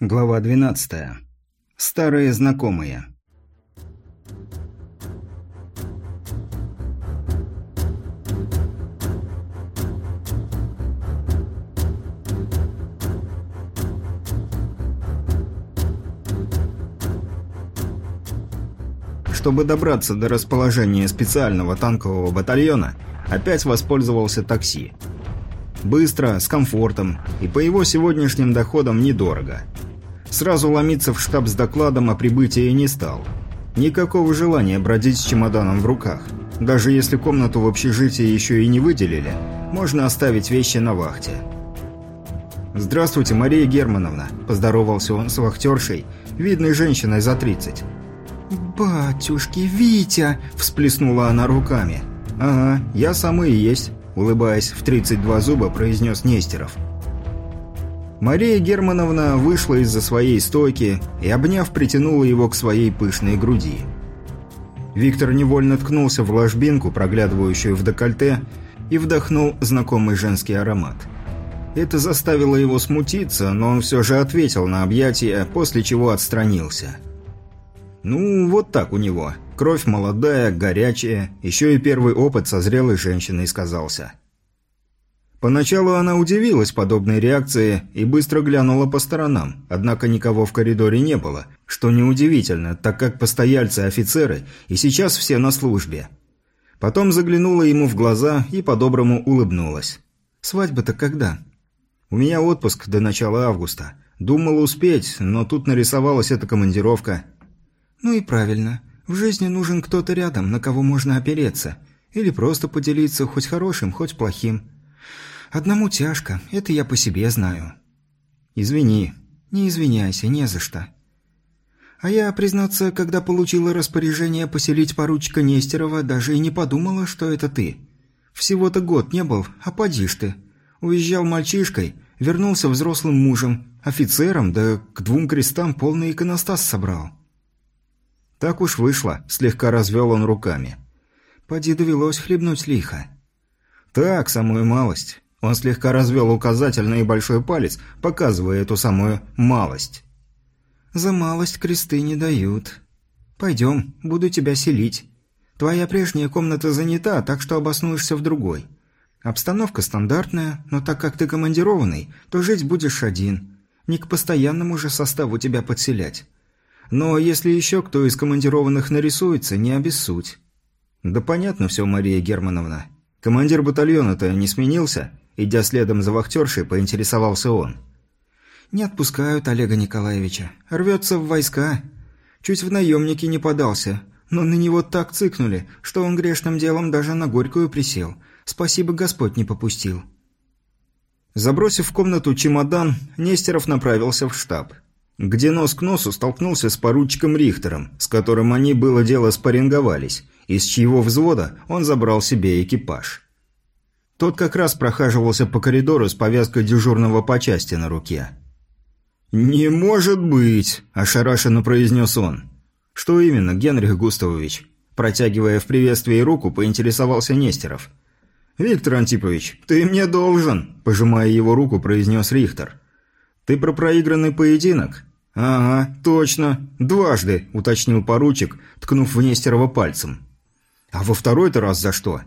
Глава 12. Старые знакомые. Чтобы добраться до расположения специального танкового батальона, опять воспользовался такси. Быстро, с комфортом и по его сегодняшним доходам недорого – Сразу ломиться в штаб с докладом о прибытии не стал. Никакого желания бродить с чемоданом в руках. Даже если комнату в общежитии еще и не выделили, можно оставить вещи на вахте. «Здравствуйте, Мария Германовна», – поздоровался он с вахтершей, видной женщиной за 30. «Батюшки, Витя!» – всплеснула она руками. «Ага, я самый и есть», – улыбаясь в 32 зуба, произнес Нестеров. Мария Германовна вышла из-за своей стойки и, обняв, притянула его к своей пышной груди. Виктор невольно ткнулся в ложбинку, проглядывающую в декольте, и вдохнул знакомый женский аромат. Это заставило его смутиться, но он все же ответил на объятие, после чего отстранился. Ну, вот так у него. Кровь молодая, горячая, еще и первый опыт со зрелой женщиной сказался – Поначалу она удивилась подобной реакции и быстро глянула по сторонам, однако никого в коридоре не было, что неудивительно, так как постояльцы офицеры и сейчас все на службе. Потом заглянула ему в глаза и по-доброму улыбнулась. «Свадьба-то когда?» «У меня отпуск до начала августа. Думала успеть, но тут нарисовалась эта командировка». «Ну и правильно. В жизни нужен кто-то рядом, на кого можно опереться. Или просто поделиться хоть хорошим, хоть плохим». Одному тяжко, это я по себе знаю. Извини. Не извиняйся, не за что. А я, признаться, когда получила распоряжение поселить поручика Нестерова, даже и не подумала, что это ты. Всего-то год не был, а поди ты. Уезжал мальчишкой, вернулся взрослым мужем, офицером, да к двум крестам полный иконостас собрал. Так уж вышло, слегка развел он руками. Поди довелось хлебнуть лихо. Так, самую малость. Он слегка развел указательный и большой палец, показывая эту самую малость. «За малость кресты не дают. Пойдем, буду тебя селить. Твоя прежняя комната занята, так что обоснуешься в другой. Обстановка стандартная, но так как ты командированный, то жить будешь один. Не к постоянному же составу тебя подселять. Но если еще кто из командированных нарисуется, не обессудь». «Да понятно все, Мария Германовна. Командир батальона-то не сменился?» Идя следом за вахтершей, поинтересовался он. «Не отпускают Олега Николаевича. Рвется в войска. Чуть в наемники не подался, но на него так цыкнули, что он грешным делом даже на Горькую присел. Спасибо, Господь не попустил». Забросив в комнату чемодан, Нестеров направился в штаб, где нос к носу столкнулся с поручиком Рихтером, с которым они было дело спарринговались, из чьего взвода он забрал себе экипаж. Тот как раз прохаживался по коридору с повязкой дежурного по части на руке. «Не может быть!» – ошарашенно произнес он. «Что именно, Генрих Густавович?» Протягивая в приветствии руку, поинтересовался Нестеров. «Виктор Антипович, ты мне должен!» – пожимая его руку, произнес Рихтер. «Ты про проигранный поединок?» «Ага, точно. Дважды», – уточнил поручик, ткнув в Нестерова пальцем. «А во второй-то раз за что?»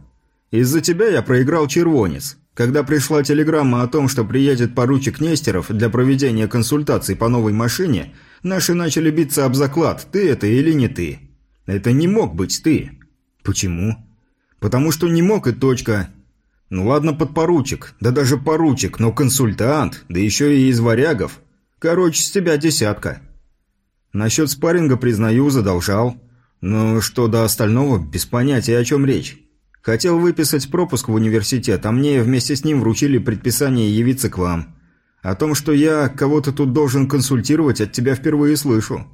Из-за тебя я проиграл червонец. Когда пришла телеграмма о том, что приедет поручик Нестеров для проведения консультаций по новой машине, наши начали биться об заклад, ты это или не ты. Это не мог быть ты. Почему? Потому что не мог и точка. Ну ладно, подпоручик, да даже поручик, но консультант, да еще и из варягов. Короче, с тебя десятка. Насчет спарринга, признаю, задолжал. Но что до остального, без понятия, о чем речь. Хотел выписать пропуск в университет, а мне вместе с ним вручили предписание явиться к вам. О том, что я кого-то тут должен консультировать, от тебя впервые слышу.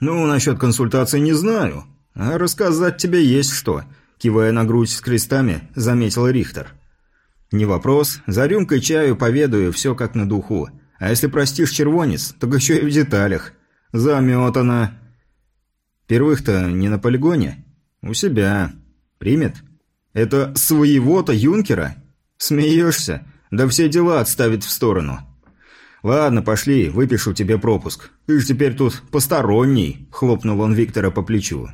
Ну, насчет консультации не знаю. А рассказать тебе есть что, кивая на грудь с крестами, заметил Рихтер. Не вопрос, за рюмкой чаю поведаю, все как на духу. А если простишь червонец, так еще и в деталях. Заметано. Первых-то не на полигоне? У себя. Примет? Это своего-то юнкера? Смеешься? Да все дела отставит в сторону. «Ладно, пошли, выпишу тебе пропуск. Ты же теперь тут посторонний», – хлопнул он Виктора по плечу.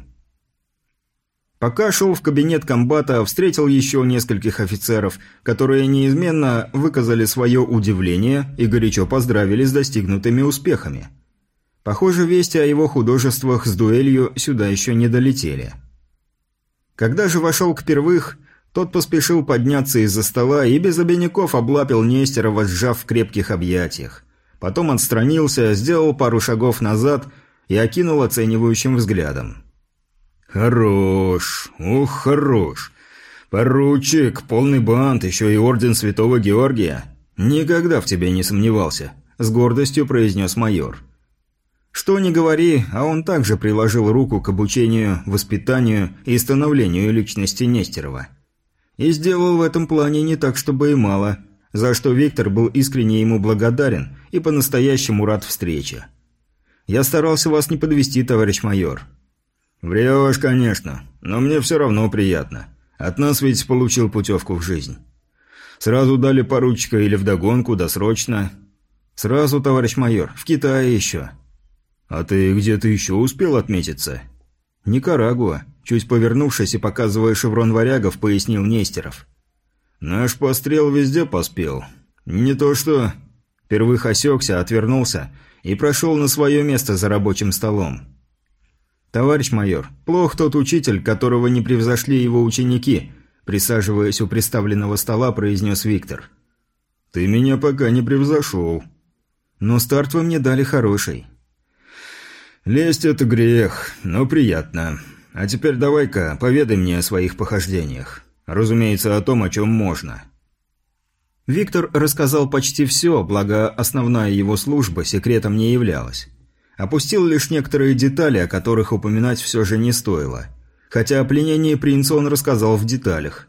Пока шел в кабинет комбата, встретил еще нескольких офицеров, которые неизменно выказали свое удивление и горячо поздравили с достигнутыми успехами. Похоже, вести о его художествах с дуэлью сюда еще не долетели. Когда же вошел к первых, тот поспешил подняться из-за стола и без обиняков облапил Нестерова, сжав в крепких объятиях. Потом отстранился, сделал пару шагов назад и окинул оценивающим взглядом. «Хорош, ух, хорош. Поручик, полный бант, еще и орден Святого Георгия. Никогда в тебе не сомневался», – с гордостью произнес майор. Что ни говори, а он также приложил руку к обучению, воспитанию и становлению личности Нестерова. И сделал в этом плане не так, чтобы и мало, за что Виктор был искренне ему благодарен и по-настоящему рад встрече. «Я старался вас не подвести, товарищ майор». «Врешь, конечно, но мне все равно приятно. От нас ведь получил путевку в жизнь. Сразу дали поручика или вдогонку, досрочно?» «Сразу, товарищ майор, в Китае еще». «А ты где-то еще успел отметиться?» «Никарагуа», чуть повернувшись и показывая шеврон варягов, пояснил Нестеров. «Наш пострел везде поспел. Не то что...» Первых осекся, отвернулся и прошел на свое место за рабочим столом. «Товарищ майор, плох тот учитель, которого не превзошли его ученики», присаживаясь у приставленного стола, произнес Виктор. «Ты меня пока не превзошел». «Но старт вы мне дали хороший. «Лезть – это грех, но приятно. А теперь давай-ка поведай мне о своих похождениях. Разумеется, о том, о чем можно». Виктор рассказал почти все, благо основная его служба секретом не являлась. Опустил лишь некоторые детали, о которых упоминать все же не стоило. Хотя о пленении принца он рассказал в деталях.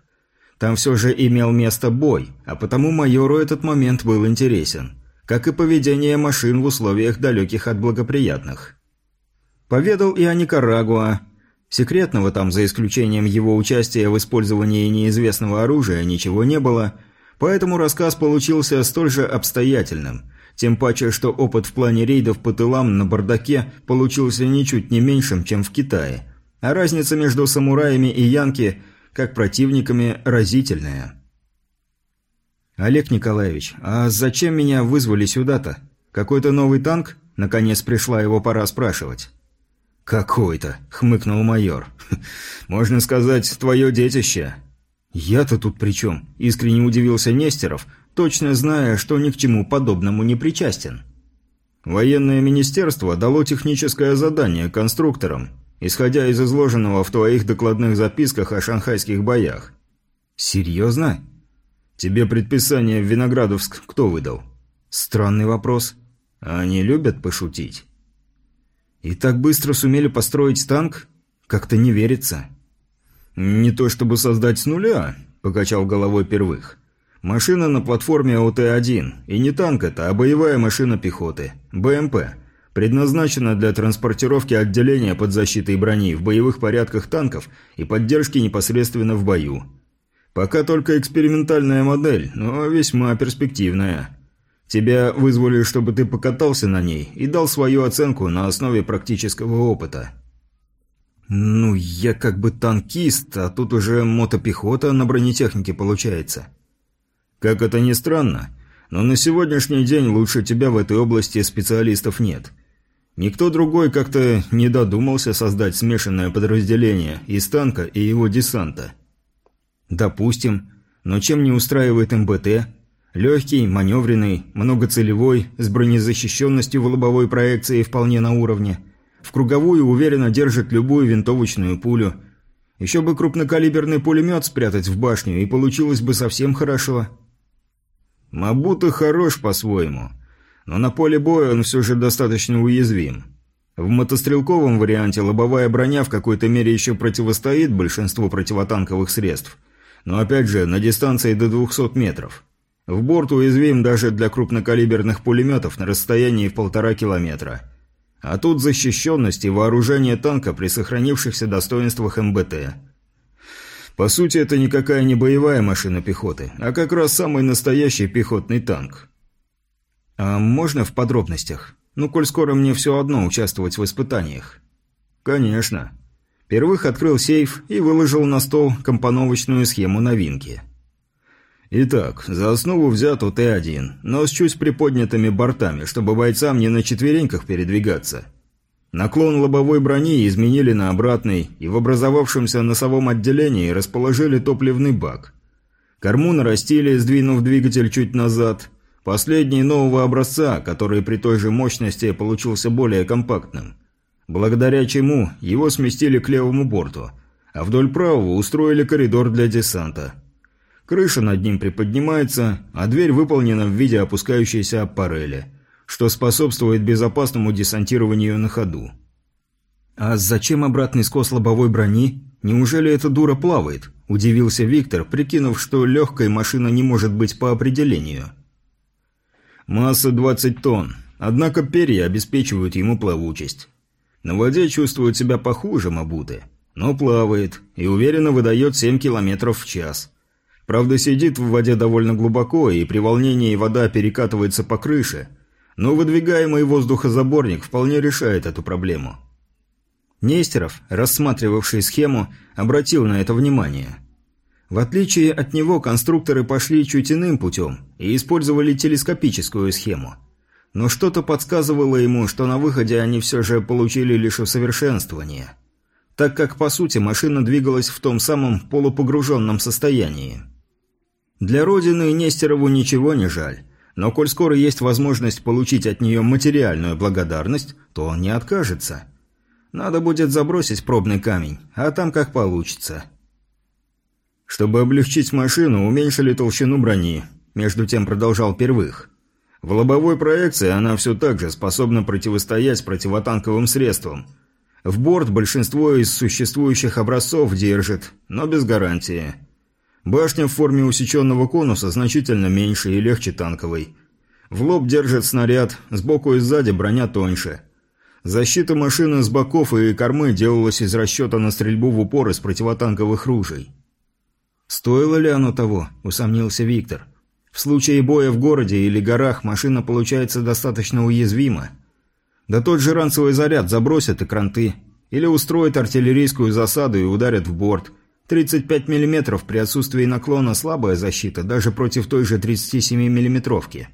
Там все же имел место бой, а потому майору этот момент был интересен. Как и поведение машин в условиях далеких от благоприятных. Поведал и о Никарагуа. Секретного там, за исключением его участия в использовании неизвестного оружия, ничего не было, поэтому рассказ получился столь же обстоятельным. Тем паче, что опыт в плане рейдов по тылам на бардаке получился ничуть не меньшим, чем в Китае. А разница между самураями и янки, как противниками, разительная. «Олег Николаевич, а зачем меня вызвали сюда-то? Какой-то новый танк?» Наконец пришла его пора спрашивать. «Какой-то», — хмыкнул майор. «Можно сказать, твое детище». «Я-то тут при чем?» – искренне удивился Нестеров, точно зная, что ни к чему подобному не причастен. «Военное министерство дало техническое задание конструкторам, исходя из изложенного в твоих докладных записках о шанхайских боях». «Серьезно?» «Тебе предписание в Виноградовск кто выдал?» «Странный вопрос. Они любят пошутить?» И так быстро сумели построить танк? Как-то не верится. «Не то чтобы создать с нуля», – покачал головой первых. «Машина на платформе ОТ-1. И не танк это, а боевая машина пехоты. БМП. Предназначена для транспортировки отделения под защитой брони в боевых порядках танков и поддержки непосредственно в бою. Пока только экспериментальная модель, но весьма перспективная». Тебя вызвали, чтобы ты покатался на ней и дал свою оценку на основе практического опыта. Ну, я как бы танкист, а тут уже мотопехота на бронетехнике получается. Как это ни странно, но на сегодняшний день лучше тебя в этой области специалистов нет. Никто другой как-то не додумался создать смешанное подразделение из танка и его десанта. Допустим, но чем не устраивает МБТ – Легкий, маневренный, многоцелевой, с бронезащищенностью в лобовой проекции вполне на уровне. В круговую уверенно держит любую винтовочную пулю. Еще бы крупнокалиберный пулемет спрятать в башню, и получилось бы совсем хорошо. Мабута хорош по-своему, но на поле боя он все же достаточно уязвим. В мотострелковом варианте лобовая броня в какой-то мере еще противостоит большинству противотанковых средств, но опять же на дистанции до 200 метров – в борт уязвим даже для крупнокалиберных пулеметов на расстоянии в полтора километра. А тут защищенность и вооружение танка при сохранившихся достоинствах МБТ. По сути, это никакая не боевая машина пехоты, а как раз самый настоящий пехотный танк. «А можно в подробностях? Ну, коль скоро мне все одно участвовать в испытаниях». «Конечно». Первых открыл сейф и выложил на стол компоновочную схему новинки. Итак, за основу взят УТ-1, но с чуть приподнятыми бортами, чтобы бойцам не на четвереньках передвигаться. Наклон лобовой брони изменили на обратный, и в образовавшемся носовом отделении расположили топливный бак. Корму нарастили, сдвинув двигатель чуть назад. Последний нового образца, который при той же мощности получился более компактным – благодаря чему его сместили к левому борту, а вдоль правого устроили коридор для десанта. Крыша над ним приподнимается, а дверь выполнена в виде опускающейся аппарели, что способствует безопасному десантированию на ходу. «А зачем обратный скос лобовой брони? Неужели эта дура плавает?» – удивился Виктор, прикинув, что легкой машина не может быть по определению. «Масса 20 тонн, однако перья обеспечивают ему плавучесть. На воде чувствует себя похуже Мабуты, но плавает и уверенно выдает 7 км в час. Правда, сидит в воде довольно глубоко, и при волнении вода перекатывается по крыше, но выдвигаемый воздухозаборник вполне решает эту проблему. Нестеров, рассматривавший схему, обратил на это внимание. В отличие от него, конструкторы пошли чуть иным путем и использовали телескопическую схему – но что-то подсказывало ему, что на выходе они все же получили лишь усовершенствование, так как, по сути, машина двигалась в том самом полупогруженном состоянии. Для Родины Нестерову ничего не жаль, но коль скоро есть возможность получить от нее материальную благодарность, то он не откажется. Надо будет забросить пробный камень, а там как получится. Чтобы облегчить машину, уменьшили толщину брони, между тем продолжал Первых. В лобовой проекции она все так же способна противостоять противотанковым средствам. В борт большинство из существующих образцов держит, но без гарантии. Башня в форме усеченного конуса значительно меньше и легче танковой. В лоб держит снаряд, сбоку и сзади броня тоньше. Защита машины с боков и кормы делалась из расчета на стрельбу в упор из противотанковых ружей. «Стоило ли оно того?» – усомнился Виктор. В случае боя в городе или горах машина получается достаточно уязвима. Да тот же ранцевый заряд забросят и кранты. Или устроят артиллерийскую засаду и ударят в борт. 35 мм при отсутствии наклона слабая защита, даже против той же 37 миллиметровки.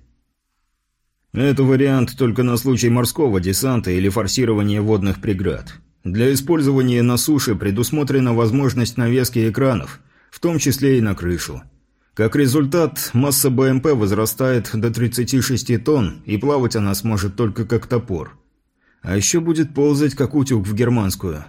Это вариант только на случай морского десанта или форсирования водных преград. Для использования на суше предусмотрена возможность навески экранов, в том числе и на крышу. Как результат, масса БМП возрастает до 36 тонн, и плавать она сможет только как топор. А еще будет ползать, как утюг в германскую.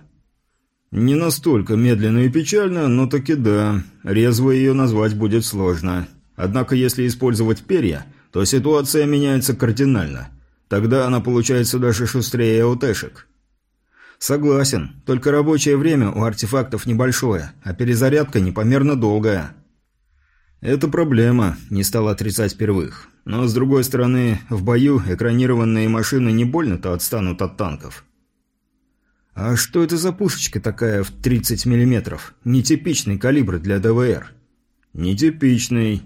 Не настолько медленно и печально, но таки да, резво ее назвать будет сложно. Однако если использовать перья, то ситуация меняется кардинально. Тогда она получается даже шустрее АОТшек. Согласен, только рабочее время у артефактов небольшое, а перезарядка непомерно долгая. «Это проблема», – не стал отрицать первых. Но, с другой стороны, в бою экранированные машины не больно-то отстанут от танков. «А что это за пушечка такая в 30 миллиметров? Нетипичный калибр для ДВР». «Нетипичный.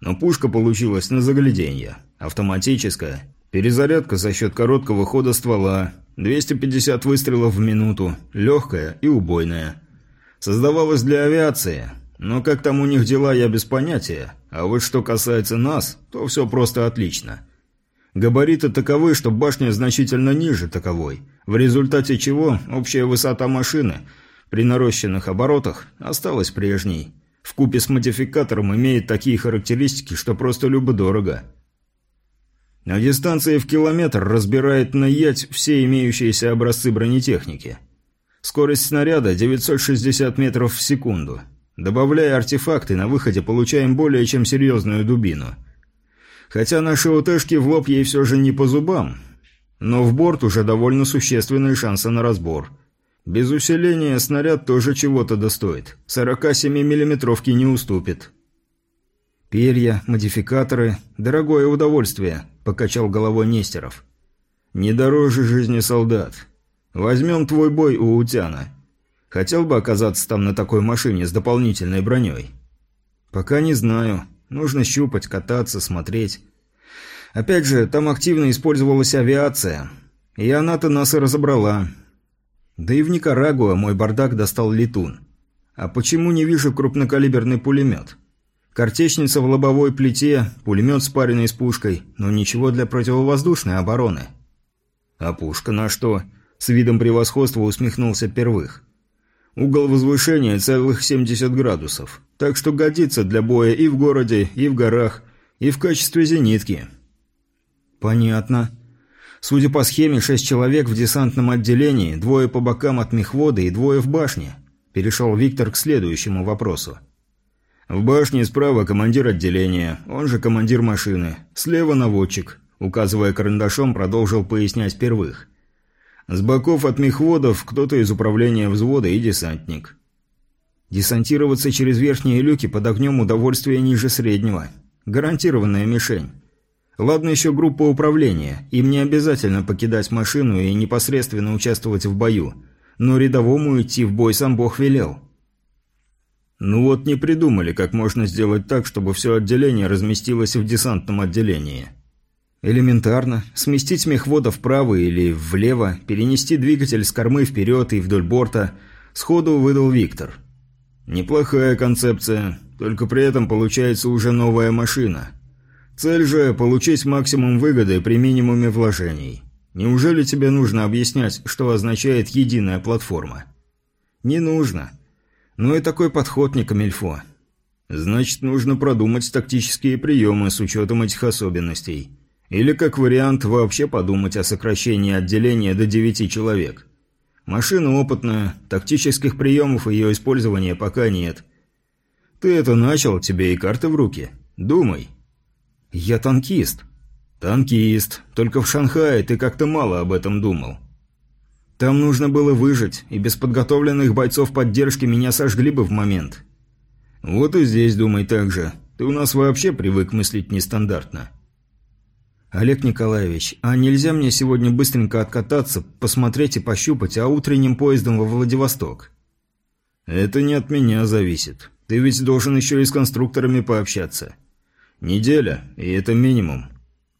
Но пушка получилась на загляденье. Автоматическая. Перезарядка за счет короткого хода ствола. 250 выстрелов в минуту. Легкая и убойная. Создавалась для авиации, но как там у них дела, я без понятия. А вот что касается нас, то все просто отлично. Габариты таковы, что башня значительно ниже таковой, в результате чего общая высота машины при нарощенных оборотах осталась прежней. В купе с модификатором имеет такие характеристики, что просто любо-дорого. На дистанции в километр разбирает на ять все имеющиеся образцы бронетехники. Скорость снаряда 960 метров в секунду – Добавляя артефакты, на выходе получаем более чем серьезную дубину. Хотя наши ОТшки в лоб ей все же не по зубам, но в борт уже довольно существенные шансы на разбор. Без усиления снаряд тоже чего-то достоит. 47 миллиметровки не уступит. «Перья, модификаторы – дорогое удовольствие», – покачал головой Нестеров. «Не дороже жизни солдат. Возьмем твой бой у Утяна. Хотел бы оказаться там на такой машине с дополнительной броней? Пока не знаю. Нужно щупать, кататься, смотреть. Опять же, там активно использовалась авиация. И она-то нас и разобрала. Да и в Никарагуа мой бардак достал летун. А почему не вижу крупнокалиберный пулемет? Картечница в лобовой плите, пулемет спаренный с пушкой, но ничего для противовоздушной обороны. А пушка на что? С видом превосходства усмехнулся первых. Угол возвышения целых 70 градусов, так что годится для боя и в городе, и в горах, и в качестве зенитки. Понятно. Судя по схеме, шесть человек в десантном отделении, двое по бокам от мехвода и двое в башне. Перешел Виктор к следующему вопросу. В башне справа командир отделения, он же командир машины. Слева наводчик, указывая карандашом, продолжил пояснять первых. С боков от мехводов кто-то из управления взвода и десантник. Десантироваться через верхние люки под огнем удовольствия ниже среднего. Гарантированная мишень. Ладно еще группа управления, им не обязательно покидать машину и непосредственно участвовать в бою, но рядовому идти в бой сам Бог велел. Ну вот не придумали, как можно сделать так, чтобы все отделение разместилось в десантном отделении. Элементарно. Сместить мехвода вправо или влево, перенести двигатель с кормы вперед и вдоль борта, сходу выдал Виктор. Неплохая концепция, только при этом получается уже новая машина. Цель же – получить максимум выгоды при минимуме вложений. Неужели тебе нужно объяснять, что означает единая платформа? Не нужно. Ну и такой подход не камильфо. Значит, нужно продумать тактические приемы с учетом этих особенностей. Или, как вариант, вообще подумать о сокращении отделения до 9 человек. Машина опытная, тактических приемов ее использования пока нет. Ты это начал, тебе и карты в руки. Думай. Я танкист. Танкист. Только в Шанхае ты как-то мало об этом думал. Там нужно было выжить, и без подготовленных бойцов поддержки меня сожгли бы в момент. Вот и здесь думай так же. Ты у нас вообще привык мыслить нестандартно. Олег Николаевич, а нельзя мне сегодня быстренько откататься, посмотреть и пощупать, а утренним поездом во Владивосток? Это не от меня зависит. Ты ведь должен еще и с конструкторами пообщаться. Неделя, и это минимум.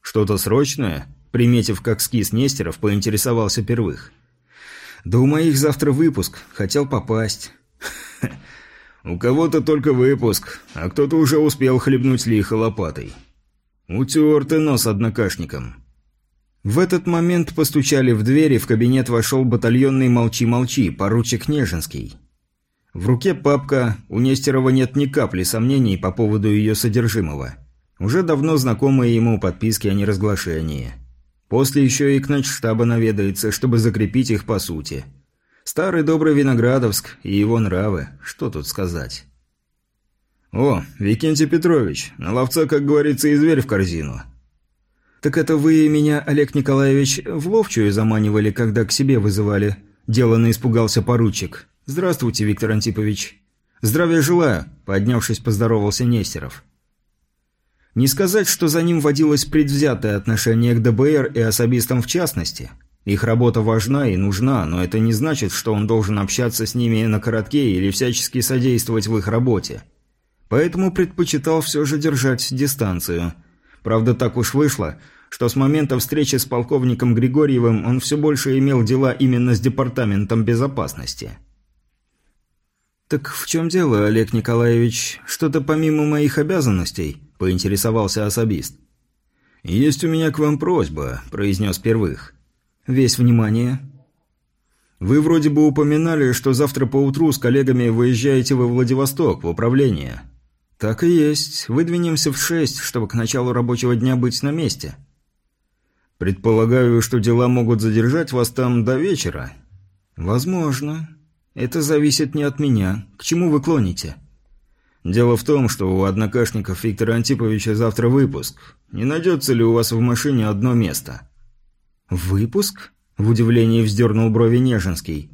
Что-то срочное? Приметив, как скис Нестеров, поинтересовался первых. Да у моих завтра выпуск. Хотел попасть. У кого-то только выпуск, а кто-то уже успел хлебнуть лихо лопатой. Утер ты нос однокашником. В этот момент постучали в дверь, и в кабинет вошел батальонный «Молчи-молчи», поручик Нежинский. В руке папка, у Нестерова нет ни капли сомнений по поводу ее содержимого. Уже давно знакомые ему подписки о неразглашении. После еще и к начштаба наведается, чтобы закрепить их по сути. Старый добрый Виноградовск и его нравы, что тут сказать. «О, Викентий Петрович, на ловца, как говорится, и зверь в корзину». «Так это вы меня, Олег Николаевич, в ловчую заманивали, когда к себе вызывали?» Деланно испугался поручик. «Здравствуйте, Виктор Антипович». «Здравия желаю», – поднявшись, поздоровался Нестеров. Не сказать, что за ним водилось предвзятое отношение к ДБР и особистам в частности. Их работа важна и нужна, но это не значит, что он должен общаться с ними на коротке или всячески содействовать в их работе. Поэтому предпочитал все же держать дистанцию. Правда, так уж вышло, что с момента встречи с полковником Григорьевым он все больше имел дела именно с Департаментом безопасности. «Так в чем дело, Олег Николаевич? Что-то помимо моих обязанностей?» – поинтересовался особист. «Есть у меня к вам просьба», – произнес первых. «Весь внимание». «Вы вроде бы упоминали, что завтра поутру с коллегами выезжаете во Владивосток, в управление». «Так и есть. Выдвинемся в шесть, чтобы к началу рабочего дня быть на месте». «Предполагаю, что дела могут задержать вас там до вечера». «Возможно. «Это зависит не от меня. К чему вы клоните?» «Дело в том, что у однокашников Виктора Антиповича завтра выпуск. Не найдется ли у вас в машине одно место?» «Выпуск?» – в удивлении вздернул брови Нежинский.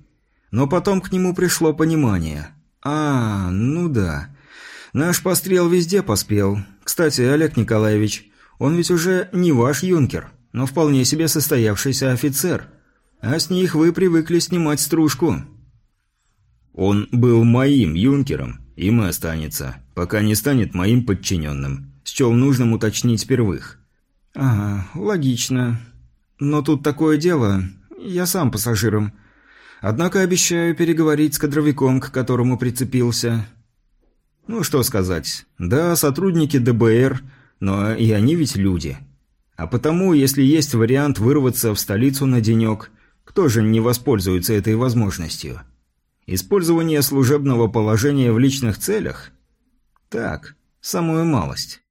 Но потом к нему пришло понимание. «А, ну да. Наш пострел везде поспел. Кстати, Олег Николаевич, он ведь уже не ваш юнкер, но вполне себе состоявшийся офицер. А с них вы привыкли снимать стружку». Он был моим юнкером, им и останется, пока не станет моим подчиненным. Счел нужным уточнить первых. «Ага, логично. Но тут такое дело. Я сам пассажиром. Однако обещаю переговорить с кадровиком, к которому прицепился». «Ну, что сказать. Да, сотрудники ДБР, но и они ведь люди. А потому, если есть вариант вырваться в столицу на денек, кто же не воспользуется этой возможностью? Использование служебного положения в личных целях? Так, самую малость».